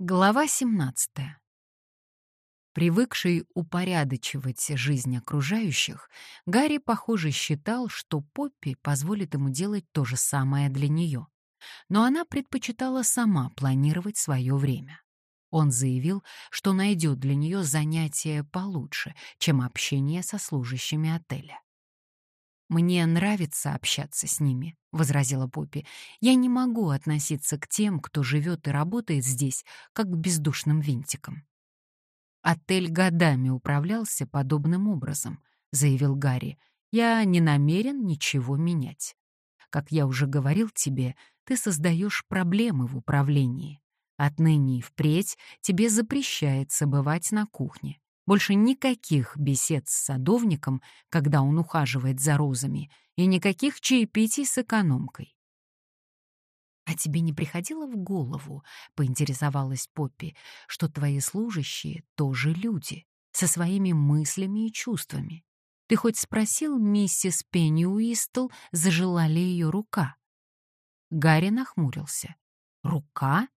Глава 17. Привыкший упорядочивать жизнь окружающих, Гарри, похоже, считал, что Поппи позволит ему делать то же самое для нее. Но она предпочитала сама планировать свое время. Он заявил, что найдет для нее занятие получше, чем общение со служащими отеля. «Мне нравится общаться с ними», — возразила Поппи. «Я не могу относиться к тем, кто живет и работает здесь, как к бездушным винтикам». «Отель годами управлялся подобным образом», — заявил Гарри. «Я не намерен ничего менять. Как я уже говорил тебе, ты создаешь проблемы в управлении. Отныне и впредь тебе запрещается бывать на кухне. Больше никаких бесед с садовником, когда он ухаживает за розами, и никаких чаепитий с экономкой. «А тебе не приходило в голову, — поинтересовалась Поппи, — что твои служащие тоже люди, со своими мыслями и чувствами? Ты хоть спросил миссис Пенни Уистл, зажила ли ее рука?» Гарри нахмурился. «Рука?»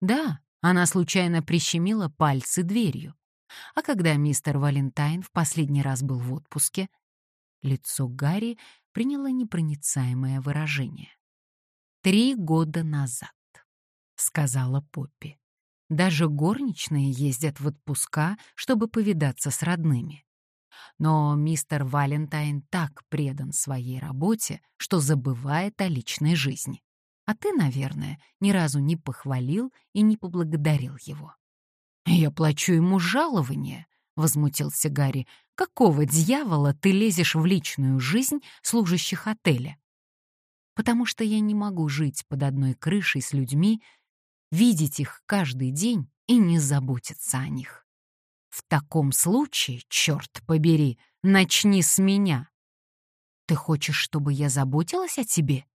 «Да, она случайно прищемила пальцы дверью. А когда мистер Валентайн в последний раз был в отпуске, лицо Гарри приняло непроницаемое выражение. «Три года назад», — сказала Поппи. «Даже горничные ездят в отпуска, чтобы повидаться с родными. Но мистер Валентайн так предан своей работе, что забывает о личной жизни. А ты, наверное, ни разу не похвалил и не поблагодарил его. «Я плачу ему жалование», — возмутился Гарри. «Какого дьявола ты лезешь в личную жизнь служащих отеля?» «Потому что я не могу жить под одной крышей с людьми, видеть их каждый день и не заботиться о них. В таком случае, черт побери, начни с меня. Ты хочешь, чтобы я заботилась о тебе?»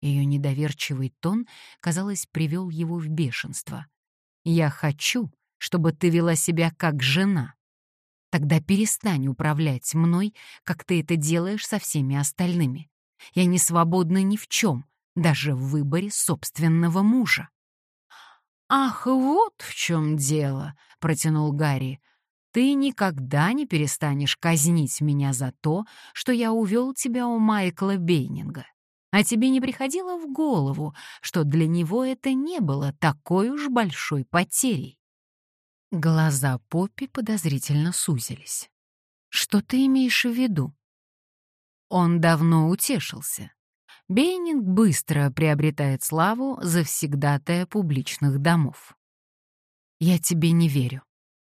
Ее недоверчивый тон, казалось, привел его в бешенство. «Я хочу, чтобы ты вела себя как жена. Тогда перестань управлять мной, как ты это делаешь со всеми остальными. Я не свободна ни в чем, даже в выборе собственного мужа. «Ах, вот в чем дело», — протянул Гарри. «Ты никогда не перестанешь казнить меня за то, что я увел тебя у Майкла Бейнинга. А тебе не приходило в голову, что для него это не было такой уж большой потерей?» Глаза Поппи подозрительно сузились. «Что ты имеешь в виду?» Он давно утешился. Бейнинг быстро приобретает славу завсегдатая публичных домов. «Я тебе не верю».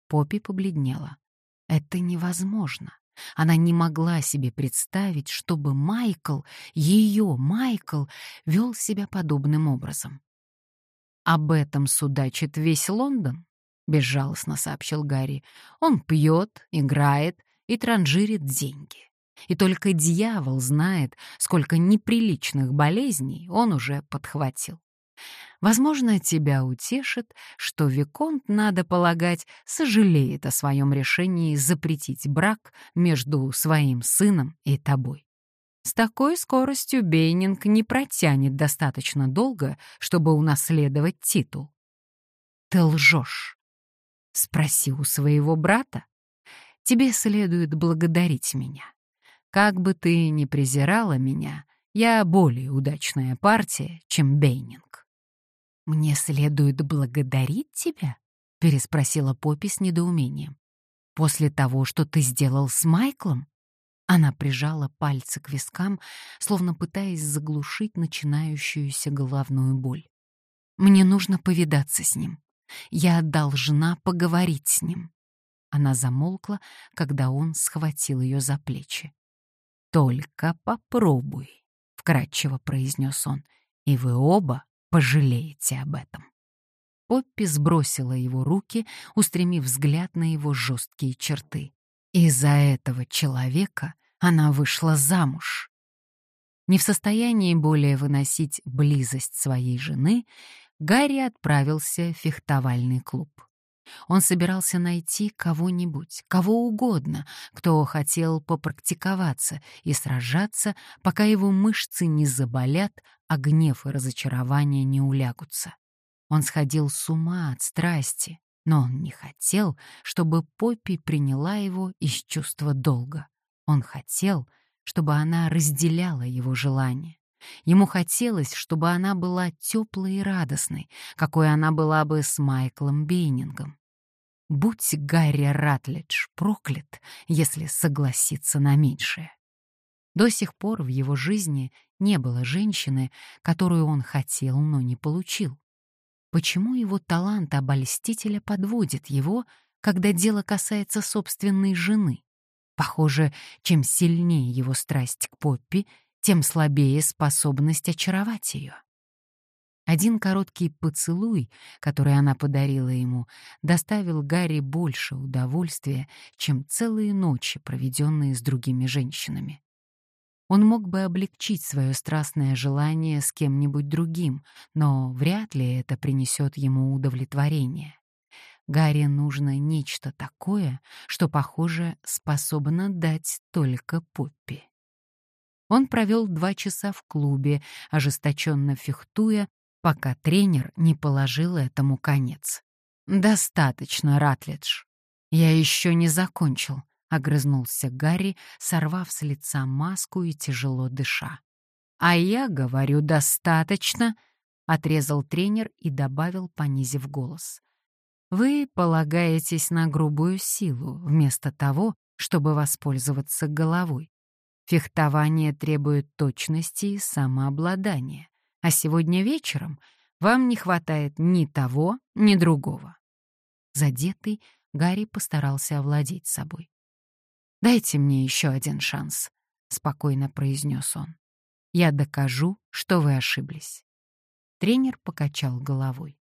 Поппи побледнела. «Это невозможно. Она не могла себе представить, чтобы Майкл, ее Майкл, вел себя подобным образом. Об этом судачит весь Лондон. — безжалостно сообщил Гарри. «Он пьет, играет и транжирит деньги. И только дьявол знает, сколько неприличных болезней он уже подхватил. Возможно, тебя утешит, что Виконт, надо полагать, сожалеет о своем решении запретить брак между своим сыном и тобой. С такой скоростью Бейнинг не протянет достаточно долго, чтобы унаследовать титул. Ты лжешь. Спроси у своего брата. Тебе следует благодарить меня. Как бы ты ни презирала меня, я более удачная партия, чем Бейнинг. Мне следует благодарить тебя? переспросила Поппи с недоумением. После того, что ты сделал с Майклом? Она прижала пальцы к вискам, словно пытаясь заглушить начинающуюся головную боль. Мне нужно повидаться с ним. Я должна поговорить с ним. Она замолкла, когда он схватил ее за плечи. «Только попробуй», — вкратчиво произнес он, — «и вы оба пожалеете об этом». Поппи сбросила его руки, устремив взгляд на его жесткие черты. Из-за этого человека она вышла замуж. Не в состоянии более выносить близость своей жены, Гарри отправился в фехтовальный клуб. Он собирался найти кого-нибудь, кого угодно, кто хотел попрактиковаться и сражаться, пока его мышцы не заболят, а гнев и разочарование не улягутся. Он сходил с ума от страсти, но он не хотел, чтобы Поппи приняла его из чувства долга. Он хотел, чтобы она разделяла его желание. Ему хотелось, чтобы она была теплой и радостной, какой она была бы с Майклом Бейнингом. Будь Гарри Ратлидж проклят, если согласится на меньшее. До сих пор в его жизни не было женщины, которую он хотел, но не получил. Почему его талант обольстителя подводит его, когда дело касается собственной жены? Похоже, чем сильнее его страсть к Поппи, тем слабее способность очаровать ее. Один короткий поцелуй, который она подарила ему, доставил Гарри больше удовольствия, чем целые ночи, проведенные с другими женщинами. Он мог бы облегчить свое страстное желание с кем-нибудь другим, но вряд ли это принесет ему удовлетворение. Гарри нужно нечто такое, что, похоже, способно дать только Поппи. Он провел два часа в клубе, ожесточенно фехтуя, пока тренер не положил этому конец. «Достаточно, Ратлидж. Я еще не закончил», — огрызнулся Гарри, сорвав с лица маску и тяжело дыша. «А я говорю, достаточно», — отрезал тренер и добавил, понизив голос. «Вы полагаетесь на грубую силу вместо того, чтобы воспользоваться головой. Фехтование требует точности и самообладания, а сегодня вечером вам не хватает ни того, ни другого. Задетый, Гарри постарался овладеть собой. «Дайте мне еще один шанс», — спокойно произнес он. «Я докажу, что вы ошиблись». Тренер покачал головой.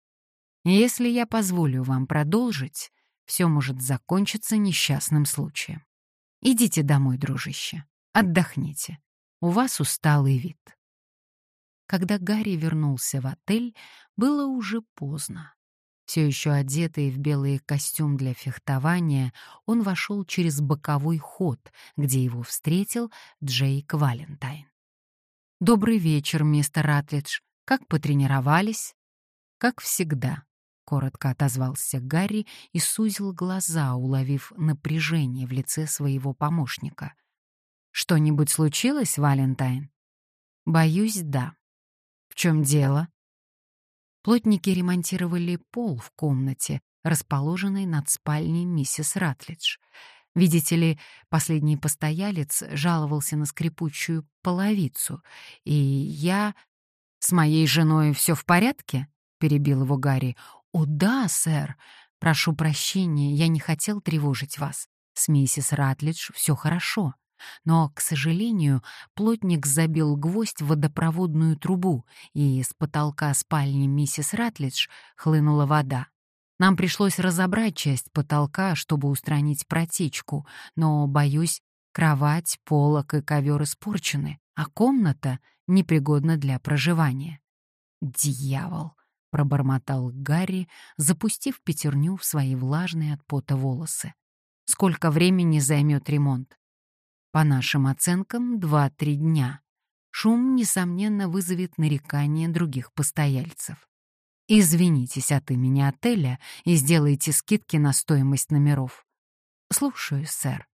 «Если я позволю вам продолжить, все может закончиться несчастным случаем. Идите домой, дружище. Отдохните. У вас усталый вид. Когда Гарри вернулся в отель, было уже поздно. Все еще одетый в белый костюм для фехтования, он вошел через боковой ход, где его встретил Джейк Валентайн. «Добрый вечер, мистер Ратлидж. Как потренировались?» «Как всегда», — коротко отозвался Гарри и сузил глаза, уловив напряжение в лице своего помощника. Что-нибудь случилось, Валентайн? Боюсь, да. В чем дело? Плотники ремонтировали пол в комнате, расположенной над спальней миссис Ратлидж. Видите ли, последний постоялец жаловался на скрипучую половицу, и я... «С моей женой все в порядке?» — перебил его Гарри. «О, да, сэр. Прошу прощения, я не хотел тревожить вас. С миссис Ратлидж все хорошо. Но, к сожалению, плотник забил гвоздь в водопроводную трубу, и с потолка спальни миссис Ратлидж хлынула вода. Нам пришлось разобрать часть потолка, чтобы устранить протечку, но, боюсь, кровать, полок и ковер испорчены, а комната непригодна для проживания. «Дьявол!» — пробормотал Гарри, запустив пятерню в свои влажные от пота волосы. «Сколько времени займет ремонт?» По нашим оценкам, 2-3 дня. Шум, несомненно, вызовет нарекания других постояльцев. Извинитесь от имени отеля и сделайте скидки на стоимость номеров. Слушаю, сэр.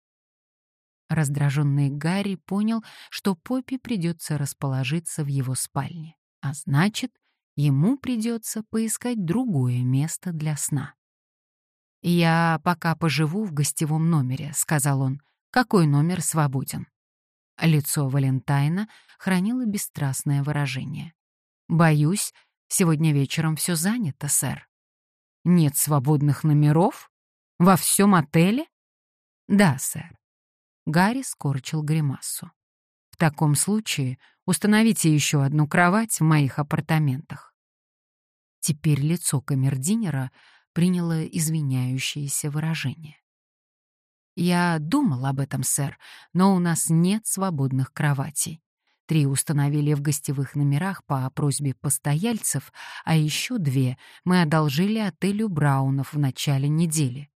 Раздраженный Гарри понял, что Поппи придется расположиться в его спальне, а значит, ему придется поискать другое место для сна. «Я пока поживу в гостевом номере», — сказал он, какой номер свободен. Лицо Валентайна хранило бесстрастное выражение. «Боюсь, сегодня вечером все занято, сэр». «Нет свободных номеров? Во всем отеле?» «Да, сэр». Гарри скорчил гримасу. «В таком случае установите еще одну кровать в моих апартаментах». Теперь лицо камердинера приняло извиняющееся выражение. «Я думал об этом, сэр, но у нас нет свободных кроватей. Три установили в гостевых номерах по просьбе постояльцев, а еще две мы одолжили отелю Браунов в начале недели».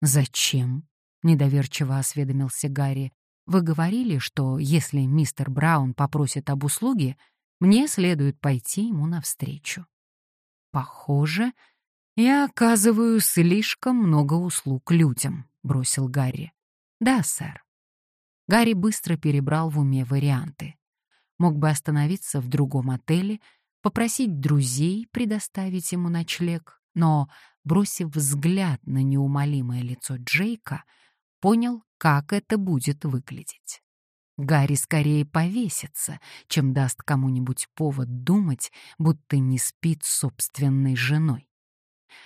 «Зачем?» — недоверчиво осведомился Гарри. «Вы говорили, что если мистер Браун попросит об услуге, мне следует пойти ему навстречу». Похоже, я оказываю слишком много услуг людям, бросил Гарри. Да, сэр. Гарри быстро перебрал в уме варианты. Мог бы остановиться в другом отеле, попросить друзей предоставить ему ночлег, но, бросив взгляд на неумолимое лицо Джейка, понял, как это будет выглядеть. Гарри скорее повесится, чем даст кому-нибудь повод думать, будто не спит с собственной женой.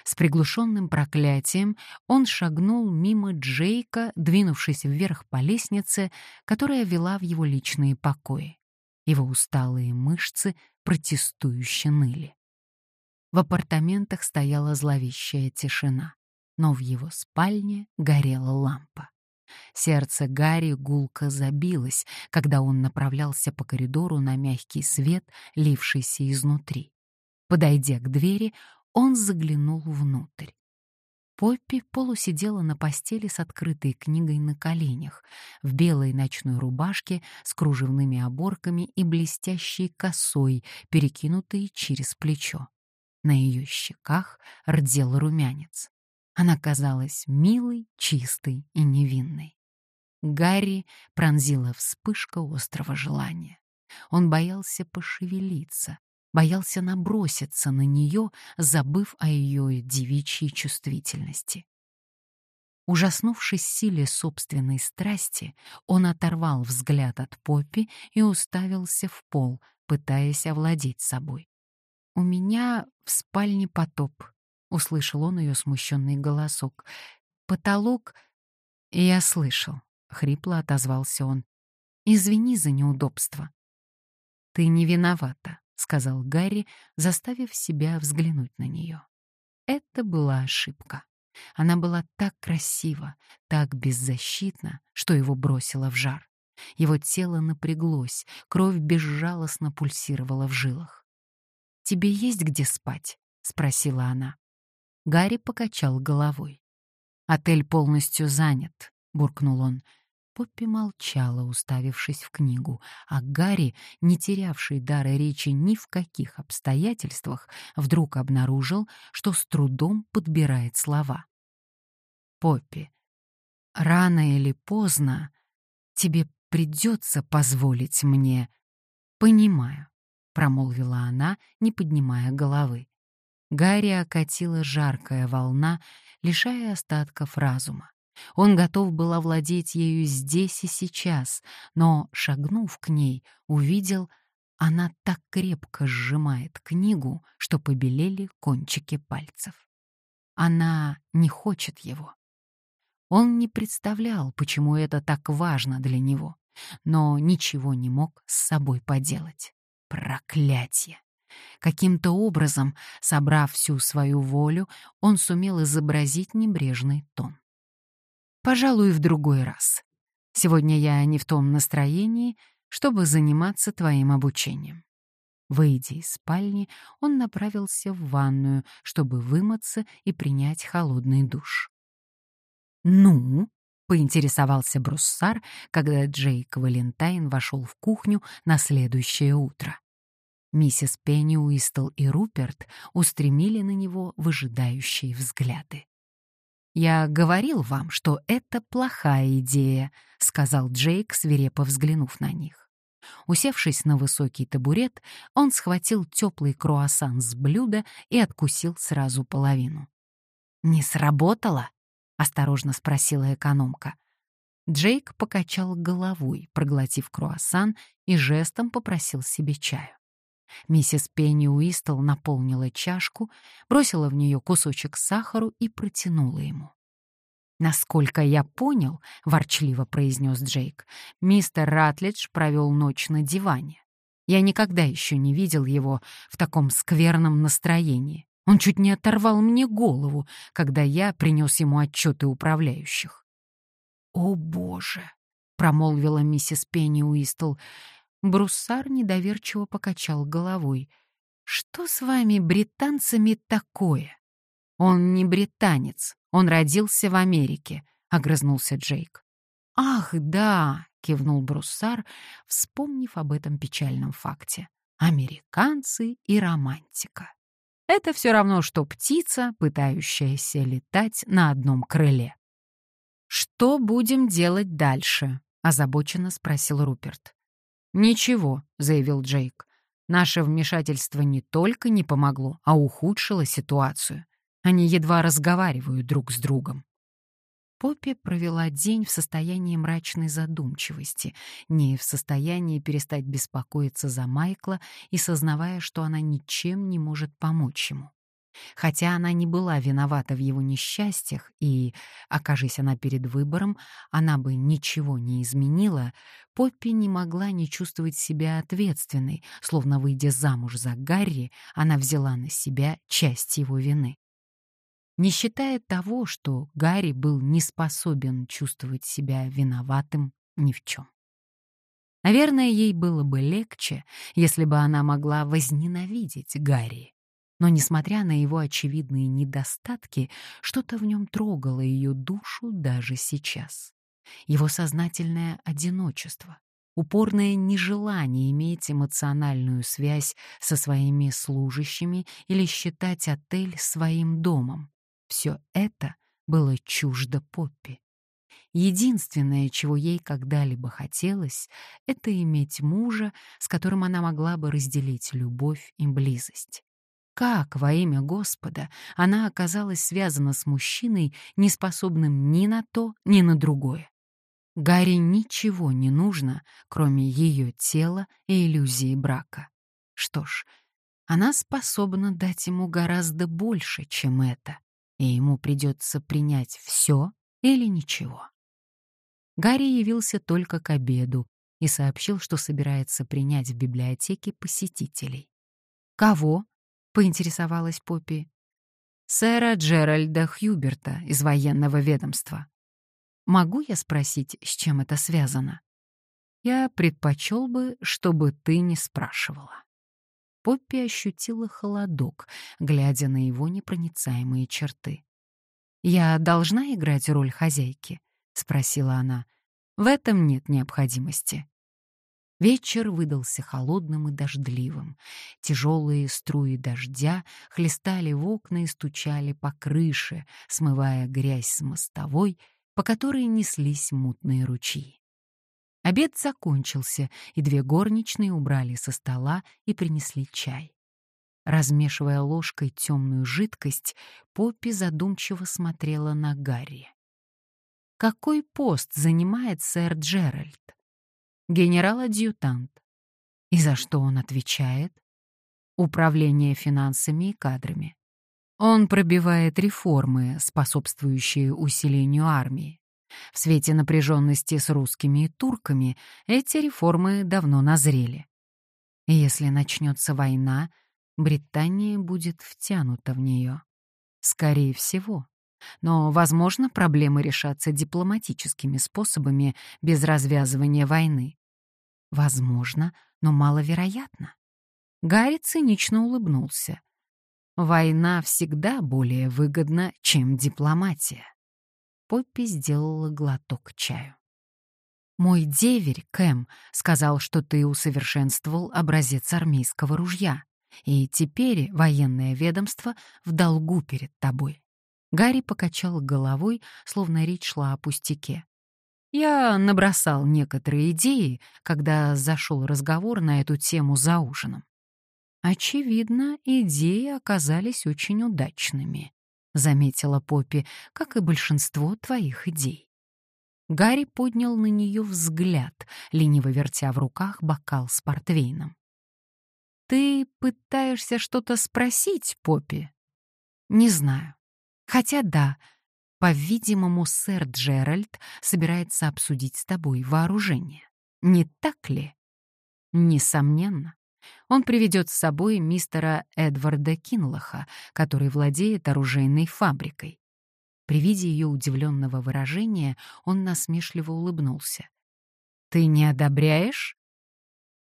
С приглушенным проклятием он шагнул мимо Джейка, двинувшись вверх по лестнице, которая вела в его личные покои. Его усталые мышцы протестующе ныли. В апартаментах стояла зловещая тишина, но в его спальне горела лампа. Сердце Гарри гулко забилось, когда он направлялся по коридору на мягкий свет, лившийся изнутри. Подойдя к двери, он заглянул внутрь. Поппи полусидела на постели с открытой книгой на коленях, в белой ночной рубашке с кружевными оборками и блестящей косой, перекинутой через плечо. На ее щеках рдел румянец. Она казалась милой, чистой и невинной. Гарри пронзила вспышка острого желания. Он боялся пошевелиться, боялся наброситься на нее, забыв о ее девичьей чувствительности. Ужаснувшись силе собственной страсти, он оторвал взгляд от Поппи и уставился в пол, пытаясь овладеть собой. «У меня в спальне потоп», — услышал он ее смущенный голосок. «Потолок...» «Я слышал», — хрипло отозвался он. «Извини за неудобство». «Ты не виновата», — сказал Гарри, заставив себя взглянуть на нее. Это была ошибка. Она была так красива, так беззащитна, что его бросило в жар. Его тело напряглось, кровь безжалостно пульсировала в жилах. «Тебе есть где спать?» — спросила она. Гарри покачал головой. «Отель полностью занят», — буркнул он. Поппи молчала, уставившись в книгу, а Гарри, не терявший дара речи ни в каких обстоятельствах, вдруг обнаружил, что с трудом подбирает слова. «Поппи, рано или поздно тебе придется позволить мне...» «Понимаю», — промолвила она, не поднимая головы. Гарри окатила жаркая волна, лишая остатков разума. Он готов был овладеть ею здесь и сейчас, но, шагнув к ней, увидел, она так крепко сжимает книгу, что побелели кончики пальцев. Она не хочет его. Он не представлял, почему это так важно для него, но ничего не мог с собой поделать. Проклятье! Каким-то образом, собрав всю свою волю, он сумел изобразить небрежный тон. Пожалуй, в другой раз. Сегодня я не в том настроении, чтобы заниматься твоим обучением. Выйдя из спальни, он направился в ванную, чтобы вымыться и принять холодный душ. «Ну?» — поинтересовался Бруссар, когда Джейк Валентайн вошел в кухню на следующее утро. Миссис Пенни Уистл и Руперт устремили на него выжидающие взгляды. «Я говорил вам, что это плохая идея», — сказал Джейк, свирепо взглянув на них. Усевшись на высокий табурет, он схватил теплый круассан с блюда и откусил сразу половину. «Не сработало?» — осторожно спросила экономка. Джейк покачал головой, проглотив круассан, и жестом попросил себе чаю. Миссис Пенни Уистл наполнила чашку, бросила в нее кусочек сахару и протянула ему. «Насколько я понял», — ворчливо произнес Джейк, «мистер Ратлидж провел ночь на диване. Я никогда еще не видел его в таком скверном настроении. Он чуть не оторвал мне голову, когда я принес ему отчеты управляющих». «О, Боже!» — промолвила миссис Пенни Уистл. Бруссар недоверчиво покачал головой. «Что с вами, британцами, такое?» «Он не британец, он родился в Америке», — огрызнулся Джейк. «Ах, да!» — кивнул Бруссар, вспомнив об этом печальном факте. «Американцы и романтика». Это все равно, что птица, пытающаяся летать на одном крыле. «Что будем делать дальше?» — озабоченно спросил Руперт. «Ничего», — заявил Джейк. «Наше вмешательство не только не помогло, а ухудшило ситуацию. Они едва разговаривают друг с другом». Поппи провела день в состоянии мрачной задумчивости, не в состоянии перестать беспокоиться за Майкла и сознавая, что она ничем не может помочь ему. Хотя она не была виновата в его несчастьях, и, окажись она перед выбором, она бы ничего не изменила, Поппи не могла не чувствовать себя ответственной, словно, выйдя замуж за Гарри, она взяла на себя часть его вины не считая того, что Гарри был не способен чувствовать себя виноватым ни в чем. Наверное, ей было бы легче, если бы она могла возненавидеть Гарри. Но, несмотря на его очевидные недостатки, что-то в нем трогало ее душу даже сейчас. Его сознательное одиночество, упорное нежелание иметь эмоциональную связь со своими служащими или считать отель своим домом. Все это было чуждо Поппи. Единственное, чего ей когда-либо хотелось, это иметь мужа, с которым она могла бы разделить любовь и близость. Как во имя Господа она оказалась связана с мужчиной, не способным ни на то, ни на другое? Гарри ничего не нужно, кроме ее тела и иллюзии брака. Что ж, она способна дать ему гораздо больше, чем это и ему придется принять все или ничего. Гарри явился только к обеду и сообщил, что собирается принять в библиотеке посетителей. «Кого?» — поинтересовалась Поппи. «Сэра Джеральда Хьюберта из военного ведомства». «Могу я спросить, с чем это связано?» «Я предпочел бы, чтобы ты не спрашивала». Поппи ощутила холодок, глядя на его непроницаемые черты. «Я должна играть роль хозяйки?» — спросила она. «В этом нет необходимости». Вечер выдался холодным и дождливым. Тяжелые струи дождя хлестали в окна и стучали по крыше, смывая грязь с мостовой, по которой неслись мутные ручьи. Обед закончился, и две горничные убрали со стола и принесли чай. Размешивая ложкой темную жидкость, Поппи задумчиво смотрела на Гарри. «Какой пост занимает сэр Джеральд?» «Генерал-адъютант». «И за что он отвечает?» «Управление финансами и кадрами». Он пробивает реформы, способствующие усилению армии. В свете напряженности с русскими и турками эти реформы давно назрели. Если начнется война, Британия будет втянута в нее. Скорее всего. Но, возможно, проблемы решатся дипломатическими способами без развязывания войны. Возможно, но маловероятно. Гарри цинично улыбнулся. Война всегда более выгодна, чем дипломатия. Поппи сделала глоток чаю. «Мой деверь, Кэм, сказал, что ты усовершенствовал образец армейского ружья, и теперь военное ведомство в долгу перед тобой». Гарри покачал головой, словно речь шла о пустяке. Я набросал некоторые идеи, когда зашел разговор на эту тему за ужином. Очевидно, идеи оказались очень удачными. — заметила Поппи, — как и большинство твоих идей. Гарри поднял на нее взгляд, лениво вертя в руках бокал с портвейном. «Ты пытаешься что-то спросить, Поппи?» «Не знаю. Хотя да, по-видимому, сэр Джеральд собирается обсудить с тобой вооружение. Не так ли?» «Несомненно. Он приведет с собой мистера Эдварда Кинлаха, который владеет оружейной фабрикой. При виде ее удивленного выражения он насмешливо улыбнулся. «Ты не одобряешь?»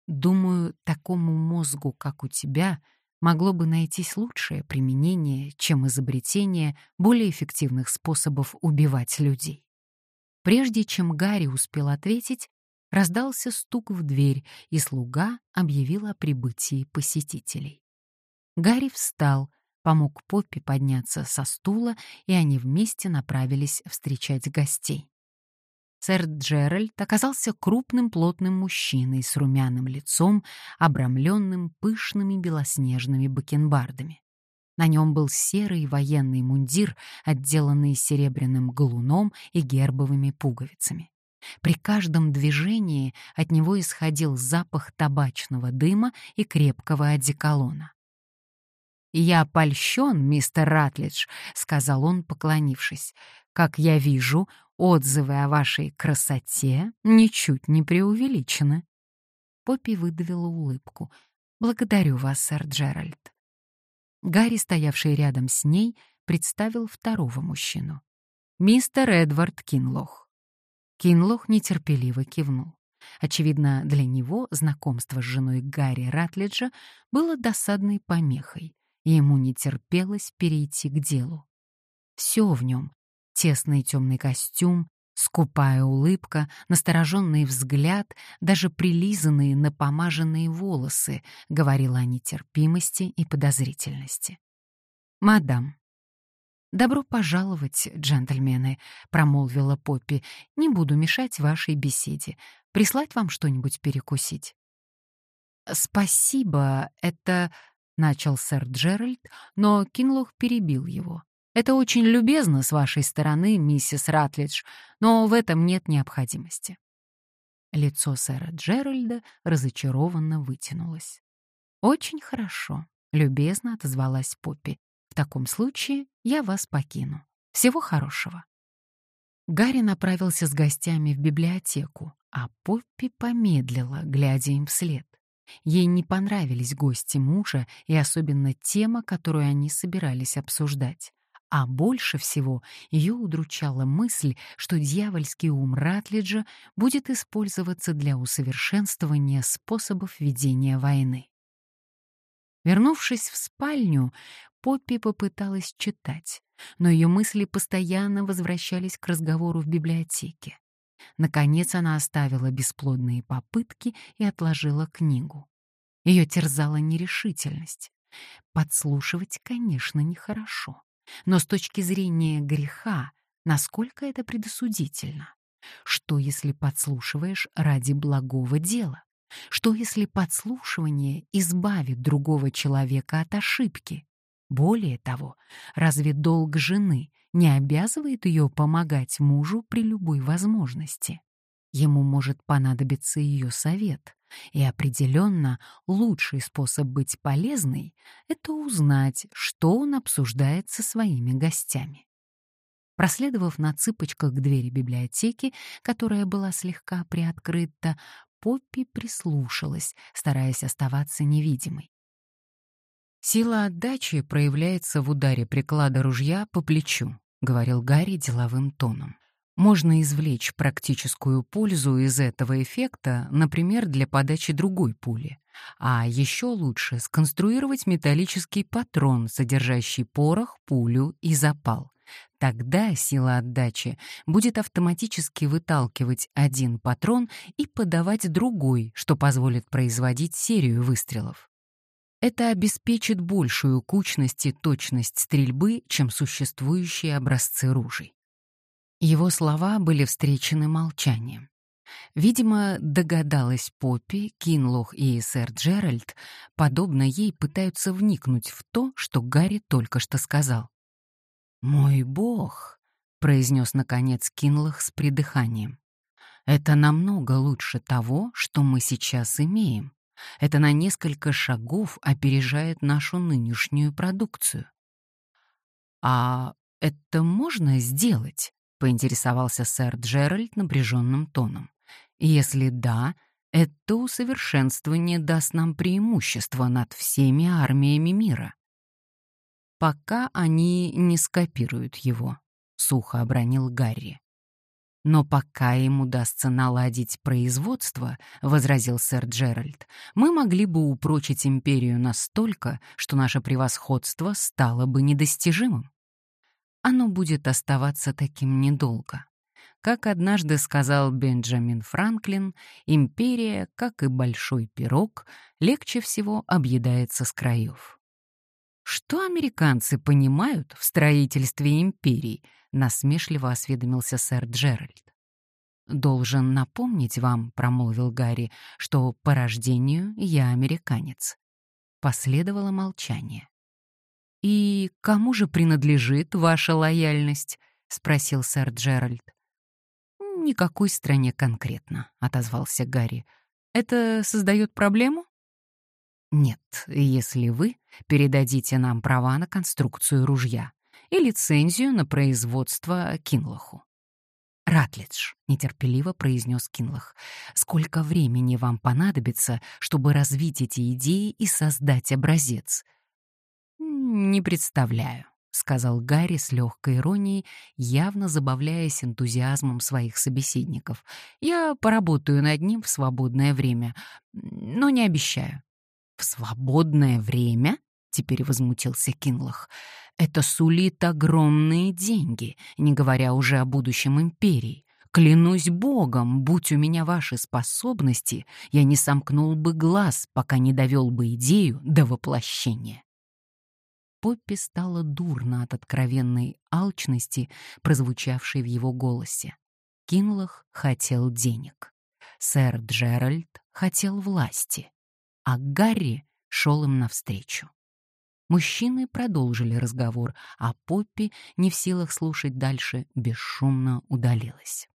«Думаю, такому мозгу, как у тебя, могло бы найтись лучшее применение, чем изобретение более эффективных способов убивать людей». Прежде чем Гарри успел ответить, Раздался стук в дверь, и слуга объявил о прибытии посетителей. Гарри встал, помог Поппи подняться со стула, и они вместе направились встречать гостей. Сэр Джеральд оказался крупным плотным мужчиной с румяным лицом, обрамленным пышными белоснежными бакенбардами. На нем был серый военный мундир, отделанный серебряным галуном и гербовыми пуговицами. При каждом движении от него исходил запах табачного дыма и крепкого одеколона. «Я польщен, мистер Ратлидж», — сказал он, поклонившись. «Как я вижу, отзывы о вашей красоте ничуть не преувеличены». Поппи выдавила улыбку. «Благодарю вас, сэр Джеральд». Гарри, стоявший рядом с ней, представил второго мужчину. «Мистер Эдвард Кинлох». Кинлох нетерпеливо кивнул. Очевидно, для него знакомство с женой Гарри Ратлиджа было досадной помехой, и ему не терпелось перейти к делу. Все в нем — тесный темный костюм, скупая улыбка, настороженный взгляд, даже прилизанные напомаженные волосы — говорила о нетерпимости и подозрительности. «Мадам», «Добро пожаловать, джентльмены», — промолвила Поппи. «Не буду мешать вашей беседе. Прислать вам что-нибудь перекусить?» «Спасибо, это...» — начал сэр Джеральд, но Кинлох перебил его. «Это очень любезно с вашей стороны, миссис Ратлидж, но в этом нет необходимости». Лицо сэра Джеральда разочарованно вытянулось. «Очень хорошо», — любезно отозвалась Поппи. «В таком случае я вас покину. Всего хорошего». Гарри направился с гостями в библиотеку, а Поппи помедлила, глядя им вслед. Ей не понравились гости мужа и особенно тема, которую они собирались обсуждать. А больше всего ее удручала мысль, что дьявольский ум Ратлиджа будет использоваться для усовершенствования способов ведения войны. Вернувшись в спальню, Поппи попыталась читать, но ее мысли постоянно возвращались к разговору в библиотеке. Наконец она оставила бесплодные попытки и отложила книгу. Ее терзала нерешительность. Подслушивать, конечно, нехорошо. Но с точки зрения греха, насколько это предосудительно? Что, если подслушиваешь ради благого дела? Что, если подслушивание избавит другого человека от ошибки? Более того, разве долг жены не обязывает ее помогать мужу при любой возможности? Ему может понадобиться ее совет, и определенно лучший способ быть полезной — это узнать, что он обсуждает со своими гостями. Проследовав на цыпочках к двери библиотеки, которая была слегка приоткрыта, Поппи прислушалась, стараясь оставаться невидимой. «Сила отдачи проявляется в ударе приклада ружья по плечу», — говорил Гарри деловым тоном. «Можно извлечь практическую пользу из этого эффекта, например, для подачи другой пули. А еще лучше сконструировать металлический патрон, содержащий порох, пулю и запал. Тогда сила отдачи будет автоматически выталкивать один патрон и подавать другой, что позволит производить серию выстрелов. Это обеспечит большую кучность и точность стрельбы, чем существующие образцы ружей. Его слова были встречены молчанием. Видимо, догадалась Поппи, Кинлох и сэр Джеральд, подобно ей пытаются вникнуть в то, что Гарри только что сказал. «Мой бог», — произнес наконец Кинлох с придыханием, — «это намного лучше того, что мы сейчас имеем. Это на несколько шагов опережает нашу нынешнюю продукцию. «А это можно сделать?» — поинтересовался сэр Джеральд напряженным тоном. «Если да, это усовершенствование даст нам преимущество над всеми армиями мира». «Пока они не скопируют его», — сухо обронил Гарри. «Но пока им удастся наладить производство, — возразил сэр Джеральд, — мы могли бы упрочить империю настолько, что наше превосходство стало бы недостижимым. Оно будет оставаться таким недолго. Как однажды сказал Бенджамин Франклин, империя, как и большой пирог, легче всего объедается с краев. Что американцы понимают в строительстве империй? насмешливо осведомился сэр Джеральд. «Должен напомнить вам», — промолвил Гарри, — «что по рождению я американец». Последовало молчание. «И кому же принадлежит ваша лояльность?» — спросил сэр Джеральд. «Никакой стране конкретно», — отозвался Гарри. «Это создает проблему?» «Нет, если вы передадите нам права на конструкцию ружья и лицензию на производство Кинлоху». «Ратлидж», — нетерпеливо произнес Кинлах, — «сколько времени вам понадобится, чтобы развить эти идеи и создать образец?» «Не представляю», — сказал Гарри с легкой иронией, явно забавляясь энтузиазмом своих собеседников. «Я поработаю над ним в свободное время, но не обещаю». «В свободное время?» — теперь возмутился Кинлах. «Это сулит огромные деньги, не говоря уже о будущем империи. Клянусь богом, будь у меня ваши способности, я не сомкнул бы глаз, пока не довел бы идею до воплощения». Поппи стало дурно от откровенной алчности, прозвучавшей в его голосе. Кинлах хотел денег. Сэр Джеральд хотел власти. А Гарри шел им навстречу. Мужчины продолжили разговор, а Поппи, не в силах слушать дальше, бесшумно удалилась.